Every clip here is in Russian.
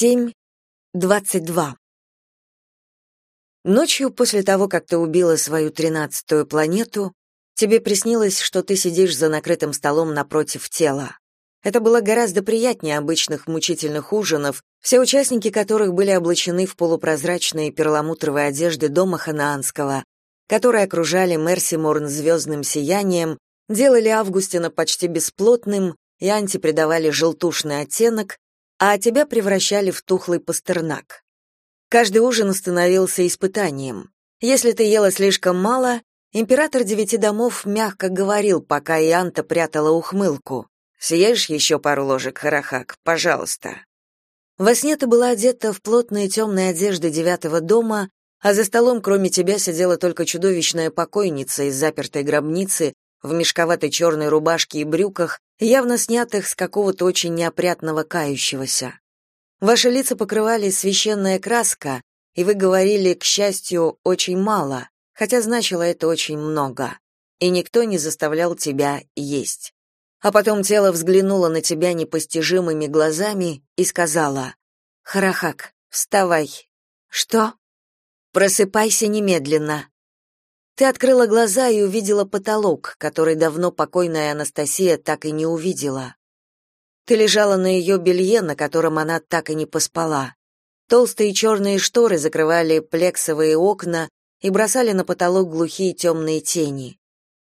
7.22 Ночью после того, как ты убила свою тринадцатую планету, тебе приснилось, что ты сидишь за накрытым столом напротив тела. Это было гораздо приятнее обычных мучительных ужинов, все участники которых были облачены в полупрозрачные перламутровые одежды дома Ханаанского, которые окружали Мерси Морн звездным сиянием, делали Августина почти бесплотным и анти придавали желтушный оттенок, а тебя превращали в тухлый пастернак. Каждый ужин становился испытанием. Если ты ела слишком мало, император девяти домов мягко говорил, пока Ианта прятала ухмылку. «Съешь еще пару ложек, Харахак, пожалуйста». Во сне ты была одета в плотные темные одежды девятого дома, а за столом кроме тебя сидела только чудовищная покойница из запертой гробницы в мешковатой черной рубашке и брюках, явно снятых с какого-то очень неопрятного кающегося. Ваши лица покрывали священная краска, и вы говорили, к счастью, очень мало, хотя значило это очень много. И никто не заставлял тебя есть. А потом тело взглянуло на тебя непостижимыми глазами и сказала: "Харахак, вставай". Что? Просыпайся немедленно. Ты открыла глаза и увидела потолок, который давно покойная Анастасия так и не увидела. Ты лежала на ее белье, на котором она так и не поспала. Толстые черные шторы закрывали плексовые окна и бросали на потолок глухие темные тени.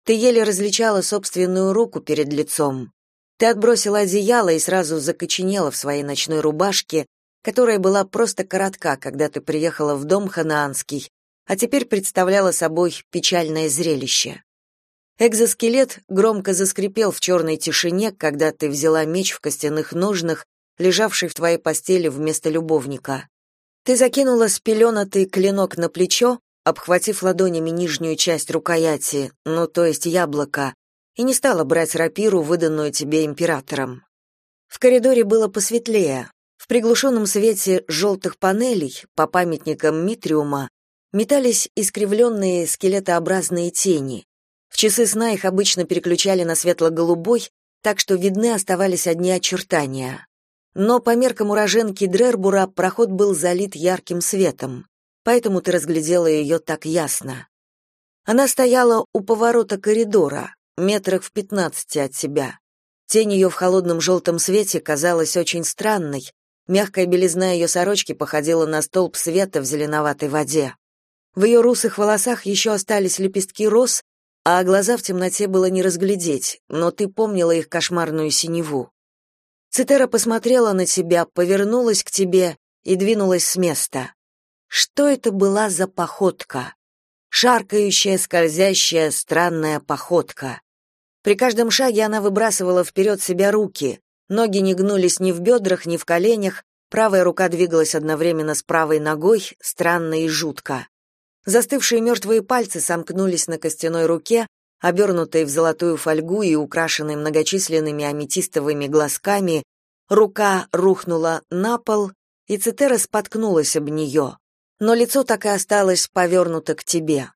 Ты еле различала собственную руку перед лицом. Ты отбросила одеяло и сразу закоченела в своей ночной рубашке, которая была просто коротка, когда ты приехала в дом ханаанский, а теперь представляла собой печальное зрелище. Экзоскелет громко заскрипел в черной тишине, когда ты взяла меч в костяных ножнах, лежавший в твоей постели вместо любовника. Ты закинула спеленатый клинок на плечо, обхватив ладонями нижнюю часть рукояти, ну, то есть яблоко, и не стала брать рапиру, выданную тебе императором. В коридоре было посветлее. В приглушенном свете желтых панелей, по памятникам Митриума, метались искривленные скелетообразные тени. В часы сна их обычно переключали на светло-голубой, так что видны оставались одни очертания. Но по меркам уроженки Дрербура проход был залит ярким светом, поэтому ты разглядела ее так ясно. Она стояла у поворота коридора, метрах в пятнадцати от себя. Тень ее в холодном желтом свете казалась очень странной, мягкая белизна ее сорочки походила на столб света в зеленоватой воде. В ее русых волосах еще остались лепестки роз, а глаза в темноте было не разглядеть, но ты помнила их кошмарную синеву. Цитера посмотрела на тебя, повернулась к тебе и двинулась с места. Что это была за походка? Шаркающая, скользящая, странная походка. При каждом шаге она выбрасывала вперед себя руки, ноги не гнулись ни в бедрах, ни в коленях, правая рука двигалась одновременно с правой ногой, странно и жутко. Застывшие мертвые пальцы сомкнулись на костяной руке, обернутой в золотую фольгу и украшенной многочисленными аметистовыми глазками, рука рухнула на пол, и Цитера споткнулась об нее. Но лицо так и осталось повернуто к тебе.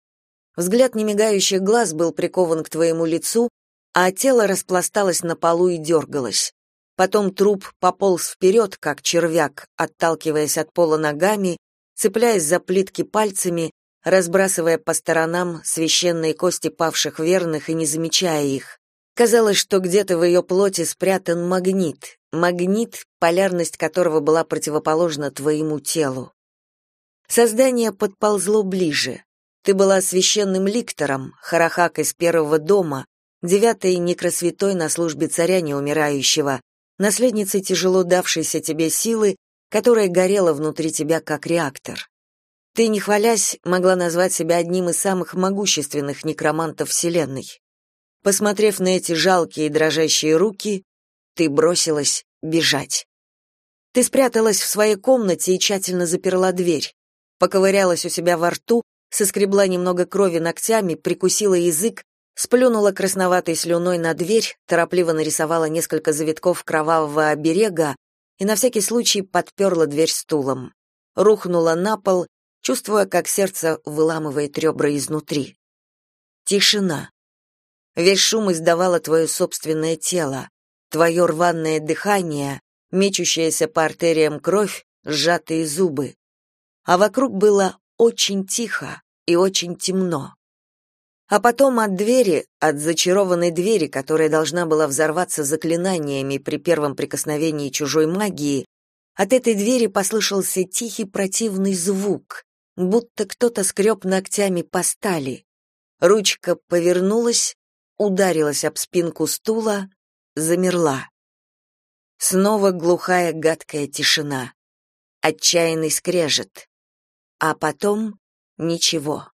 Взгляд немигающих глаз был прикован к твоему лицу, а тело распласталось на полу и дергалось. Потом труп пополз вперед, как червяк, отталкиваясь от пола ногами, цепляясь за плитки пальцами, разбрасывая по сторонам священные кости павших верных и не замечая их. Казалось, что где-то в ее плоти спрятан магнит, магнит, полярность которого была противоположна твоему телу. Создание подползло ближе. Ты была священным ликтором, харахак из первого дома, девятой некросвятой на службе царя неумирающего, наследницей тяжело давшейся тебе силы, которая горела внутри тебя как реактор. Ты, не хвалясь, могла назвать себя одним из самых могущественных некромантов Вселенной. Посмотрев на эти жалкие и дрожащие руки, ты бросилась бежать. Ты спряталась в своей комнате и тщательно заперла дверь. Поковырялась у себя во рту, соскребла немного крови ногтями, прикусила язык, сплюнула красноватой слюной на дверь, торопливо нарисовала несколько завитков кровавого оберега и на всякий случай подперла дверь стулом. Рухнула на пол чувствуя, как сердце выламывает ребра изнутри. Тишина. Весь шум издавало твое собственное тело, твое рваное дыхание, мечущаяся по артериям кровь, сжатые зубы. А вокруг было очень тихо и очень темно. А потом от двери, от зачарованной двери, которая должна была взорваться заклинаниями при первом прикосновении чужой магии, от этой двери послышался тихий противный звук, будто кто-то скреб ногтями по стали. Ручка повернулась, ударилась об спинку стула, замерла. Снова глухая гадкая тишина. Отчаянный скрежет. А потом ничего.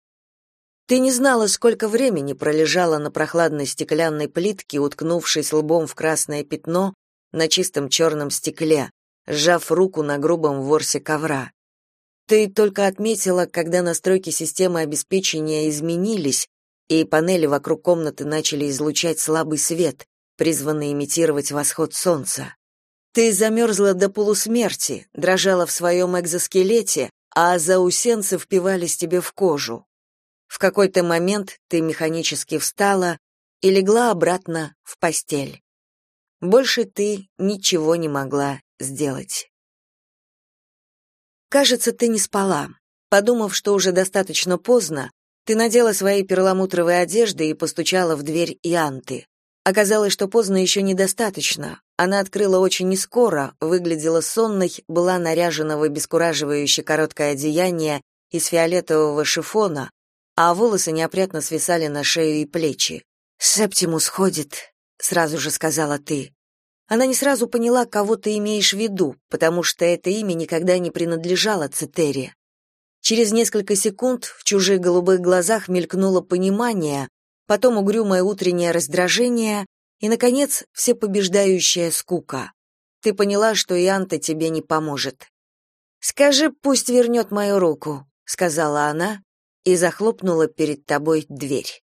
Ты не знала, сколько времени пролежала на прохладной стеклянной плитке, уткнувшись лбом в красное пятно на чистом черном стекле, сжав руку на грубом ворсе ковра. Ты только отметила, когда настройки системы обеспечения изменились, и панели вокруг комнаты начали излучать слабый свет, призванный имитировать восход солнца. Ты замерзла до полусмерти, дрожала в своем экзоскелете, а заусенцы впивались тебе в кожу. В какой-то момент ты механически встала и легла обратно в постель. Больше ты ничего не могла сделать. Кажется, ты не спала. Подумав, что уже достаточно поздно, ты надела свои перламутровые одежды и постучала в дверь Ианты. Оказалось, что поздно еще недостаточно. Она открыла очень нескоро, выглядела сонной, была наряжена в обескураживающее короткое одеяние из фиолетового шифона, а волосы неопрятно свисали на шею и плечи. «Септимус ходит», — сразу же сказала ты. Она не сразу поняла, кого ты имеешь в виду, потому что это имя никогда не принадлежало Цитере. Через несколько секунд в чужих голубых глазах мелькнуло понимание, потом угрюмое утреннее раздражение и, наконец, всепобеждающая скука. Ты поняла, что Ианта тебе не поможет. «Скажи, пусть вернет мою руку», — сказала она, и захлопнула перед тобой дверь.